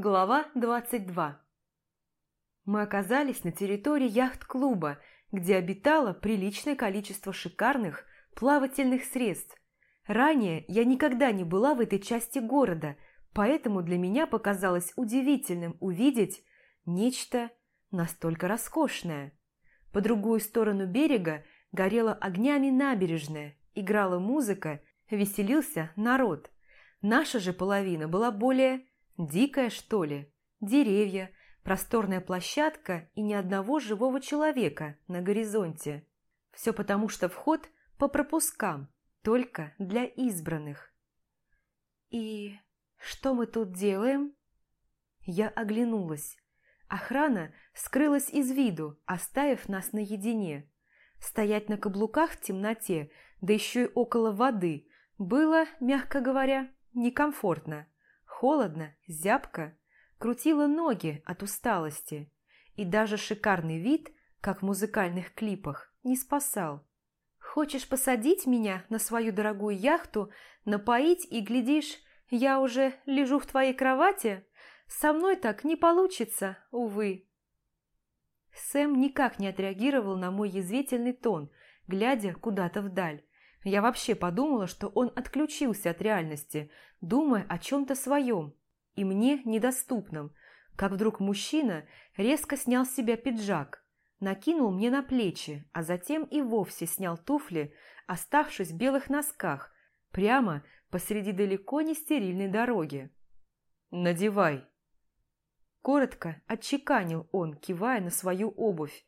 Глава 22 Мы оказались на территории яхт-клуба, где обитало приличное количество шикарных плавательных средств. Ранее я никогда не была в этой части города, поэтому для меня показалось удивительным увидеть нечто настолько роскошное. По другую сторону берега горела огнями набережная, играла музыка, веселился народ. Наша же половина была более дикая, что ли. Деревья, просторная площадка и ни одного живого человека на горизонте. Все потому, что вход по пропускам, только для избранных. «И что мы тут делаем?» Я оглянулась. Охрана скрылась из виду, оставив нас наедине. Стоять на каблуках в темноте, да еще и около воды, было, мягко говоря, некомфортно. Холодно, зябко, крутила ноги от усталости. И даже шикарный вид, как в музыкальных клипах, не спасал. «Хочешь посадить меня на свою дорогую яхту, напоить и, глядишь, я уже лежу в твоей кровати? Со мной так не получится, увы». Сэм никак не отреагировал на мой язвительный тон, глядя куда-то вдаль. Я вообще подумала, что он отключился от реальности, думая о чем-то своем и мне недоступном, как вдруг мужчина резко снял с себя пиджак, накинул мне на плечи, а затем и вовсе снял туфли, оставшись в белых носках, прямо посреди далеко не стерильной дороги. «Надевай!» Коротко отчеканил он, кивая на свою обувь.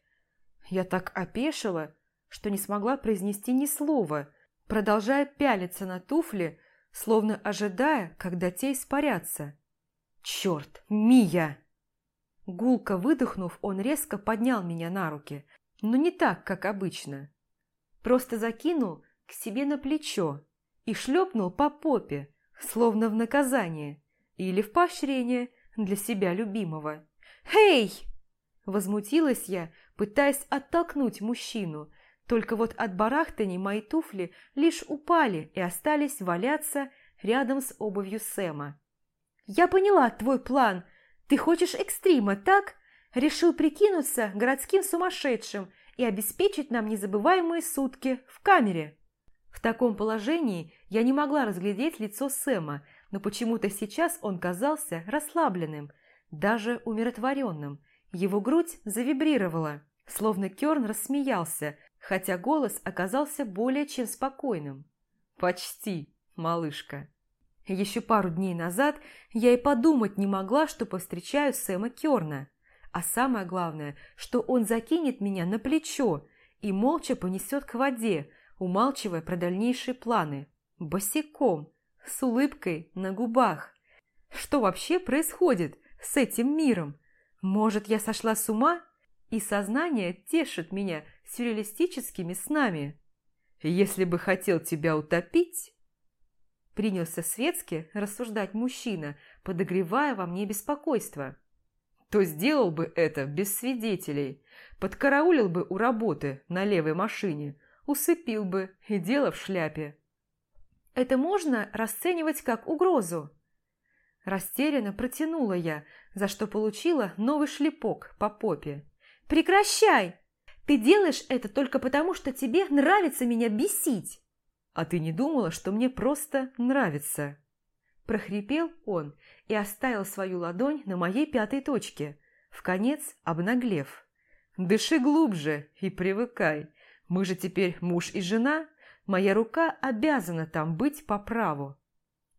Я так опешила, что не смогла произнести ни слова, продолжая пялиться на туфли, словно ожидая, когда те испарятся. «Черт, Мия!» Гулко выдохнув, он резко поднял меня на руки, но не так, как обычно. Просто закинул к себе на плечо и шлепнул по попе, словно в наказание или в поощрение для себя любимого. «Эй!» Возмутилась я, пытаясь оттолкнуть мужчину, только вот от барахтани мои туфли лишь упали и остались валяться рядом с обувью Сэма. «Я поняла твой план. Ты хочешь экстрима, так? Решил прикинуться городским сумасшедшим и обеспечить нам незабываемые сутки в камере». В таком положении я не могла разглядеть лицо Сэма, но почему-то сейчас он казался расслабленным, даже умиротворенным. Его грудь завибрировала, словно Керн рассмеялся, хотя голос оказался более чем спокойным. «Почти, малышка». Еще пару дней назад я и подумать не могла, что повстречаю Сэма Керна. А самое главное, что он закинет меня на плечо и молча понесет к воде, умалчивая про дальнейшие планы. Босиком, с улыбкой на губах. Что вообще происходит с этим миром? Может, я сошла с ума? И сознание тешит меня сюрреалистическими снами. Если бы хотел тебя утопить, принялся светски рассуждать мужчина, подогревая во мне беспокойство, то сделал бы это без свидетелей, подкараулил бы у работы на левой машине, усыпил бы и дело в шляпе. Это можно расценивать как угрозу. Растерянно протянула я, за что получила новый шлепок по попе. «Прекращай! Ты делаешь это только потому, что тебе нравится меня бесить!» «А ты не думала, что мне просто нравится?» Прохрипел он и оставил свою ладонь на моей пятой точке, в конец обнаглев. «Дыши глубже и привыкай. Мы же теперь муж и жена. Моя рука обязана там быть по праву».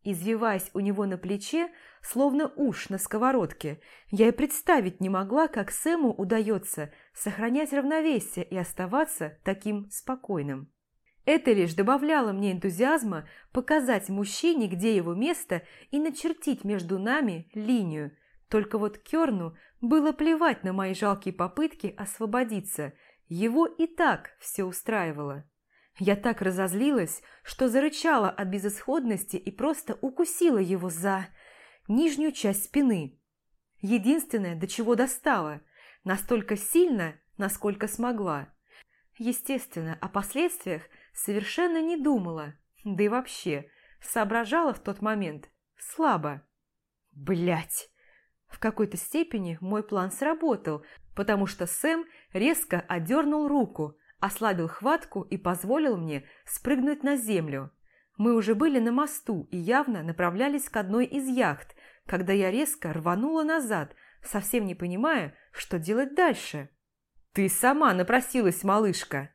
Извиваясь у него на плече, словно уж на сковородке, я и представить не могла, как Сэму удается сохранять равновесие и оставаться таким спокойным. Это лишь добавляло мне энтузиазма показать мужчине, где его место, и начертить между нами линию. Только вот Керну было плевать на мои жалкие попытки освободиться. Его и так все устраивало. Я так разозлилась, что зарычала от безысходности и просто укусила его за нижнюю часть спины. Единственное, до чего достала, настолько сильно, насколько смогла. Естественно, о последствиях – совершенно не думала, да и вообще, соображала в тот момент слабо. Блять! В какой-то степени мой план сработал, потому что Сэм резко одернул руку, ослабил хватку и позволил мне спрыгнуть на землю. Мы уже были на мосту и явно направлялись к одной из яхт, когда я резко рванула назад, совсем не понимая, что делать дальше. «Ты сама напросилась, малышка!»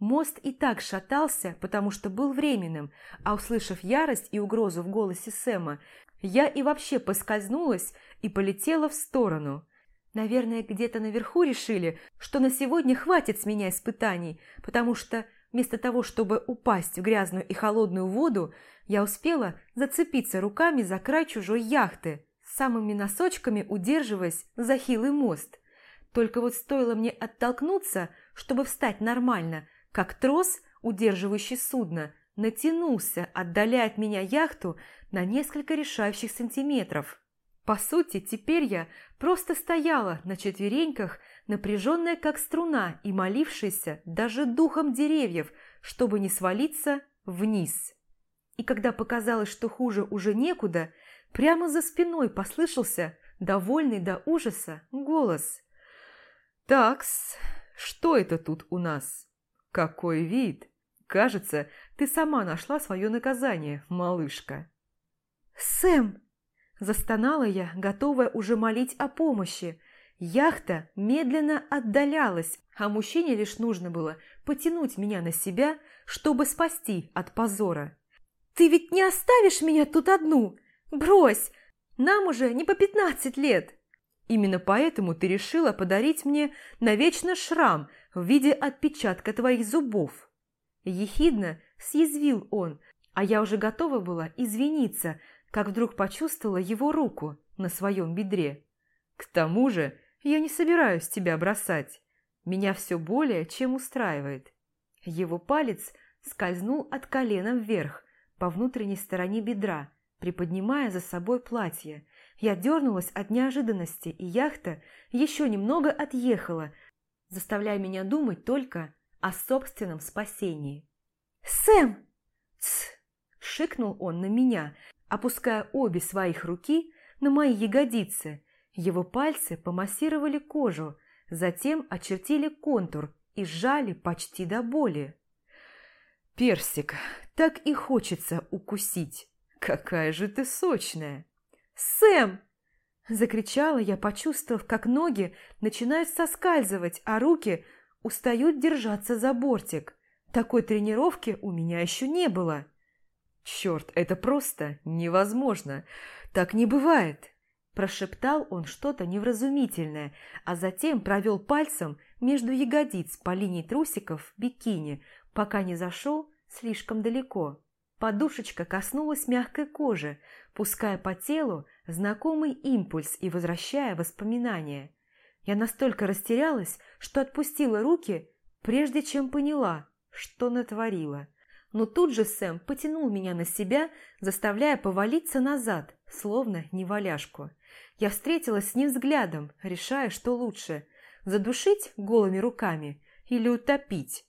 Мост и так шатался, потому что был временным, а услышав ярость и угрозу в голосе Сэма, я и вообще поскользнулась и полетела в сторону. Наверное, где-то наверху решили, что на сегодня хватит с меня испытаний, потому что вместо того, чтобы упасть в грязную и холодную воду, я успела зацепиться руками за край чужой яхты, самыми носочками удерживаясь за хилый мост. Только вот стоило мне оттолкнуться, чтобы встать нормально, как трос, удерживающий судно, натянулся, отдаляя от меня яхту на несколько решающих сантиметров. По сути, теперь я просто стояла на четвереньках, напряженная как струна и молившаяся даже духом деревьев, чтобы не свалиться вниз. И когда показалось, что хуже уже некуда, прямо за спиной послышался довольный до ужаса голос. «Такс, что это тут у нас? Какой вид! Кажется, ты сама нашла свое наказание, малышка». «Сэм!» – застонала я, готовая уже молить о помощи. Яхта медленно отдалялась, а мужчине лишь нужно было потянуть меня на себя, чтобы спасти от позора. «Ты ведь не оставишь меня тут одну? Брось! Нам уже не по пятнадцать лет!» «Именно поэтому ты решила подарить мне навечно шрам в виде отпечатка твоих зубов!» Ехидно съязвил он, а я уже готова была извиниться – как вдруг почувствовала его руку на своем бедре. «К тому же я не собираюсь тебя бросать. Меня все более чем устраивает». Его палец скользнул от колена вверх, по внутренней стороне бедра, приподнимая за собой платье. Я дернулась от неожиданности, и яхта еще немного отъехала, заставляя меня думать только о собственном спасении. «Сэм!» «Тсс!» – шикнул он на меня, опуская обе своих руки на мои ягодицы. Его пальцы помассировали кожу, затем очертили контур и сжали почти до боли. «Персик, так и хочется укусить. Какая же ты сочная!» «Сэм!» Закричала я, почувствовав, как ноги начинают соскальзывать, а руки устают держаться за бортик. Такой тренировки у меня еще не было. «Черт, это просто невозможно! Так не бывает!» Прошептал он что-то невразумительное, а затем провел пальцем между ягодиц по линии трусиков бикини, пока не зашел слишком далеко. Подушечка коснулась мягкой кожи, пуская по телу знакомый импульс и возвращая воспоминания. Я настолько растерялась, что отпустила руки, прежде чем поняла, что натворила но тут же Сэм потянул меня на себя, заставляя повалиться назад, словно неваляшку. Я встретилась с ним взглядом, решая, что лучше – задушить голыми руками или утопить.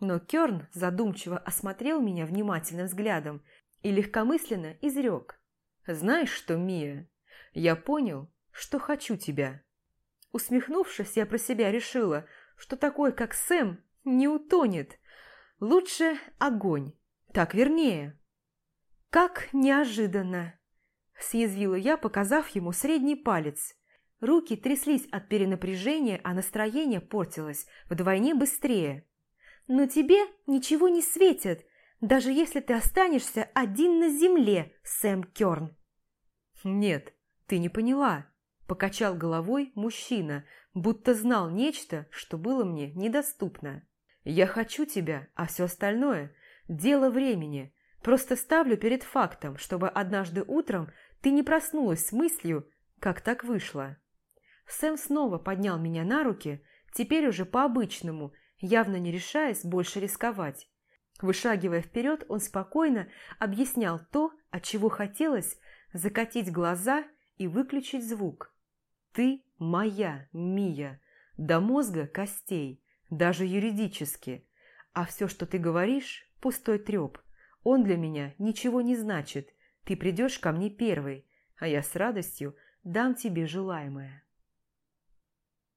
Но Кёрн задумчиво осмотрел меня внимательным взглядом и легкомысленно изрек. «Знаешь что, Мия, я понял, что хочу тебя». Усмехнувшись, я про себя решила, что такой, как Сэм, не утонет – Лучше огонь. Так вернее. Как неожиданно. Съязвила я, показав ему средний палец. Руки тряслись от перенапряжения, а настроение портилось вдвойне быстрее. «Но тебе ничего не светит, даже если ты останешься один на земле, Сэм Кёрн». «Нет, ты не поняла», – покачал головой мужчина, будто знал нечто, что было мне недоступно. Я хочу тебя, а все остальное – дело времени. Просто ставлю перед фактом, чтобы однажды утром ты не проснулась с мыслью, как так вышло. Сэм снова поднял меня на руки, теперь уже по-обычному, явно не решаясь больше рисковать. Вышагивая вперед, он спокойно объяснял то, от чего хотелось закатить глаза и выключить звук. «Ты моя, Мия, до мозга костей даже юридически. А все, что ты говоришь, пустой треп. Он для меня ничего не значит. Ты придешь ко мне первой, а я с радостью дам тебе желаемое.